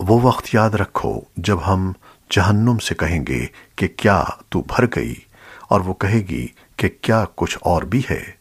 وہ وقت یاد رکھو جب ہم جہنم سے کہیں گے کہ کیا تو بھر گئی اور وہ کہے گی کہ کیا کچھ اور بھی ہے۔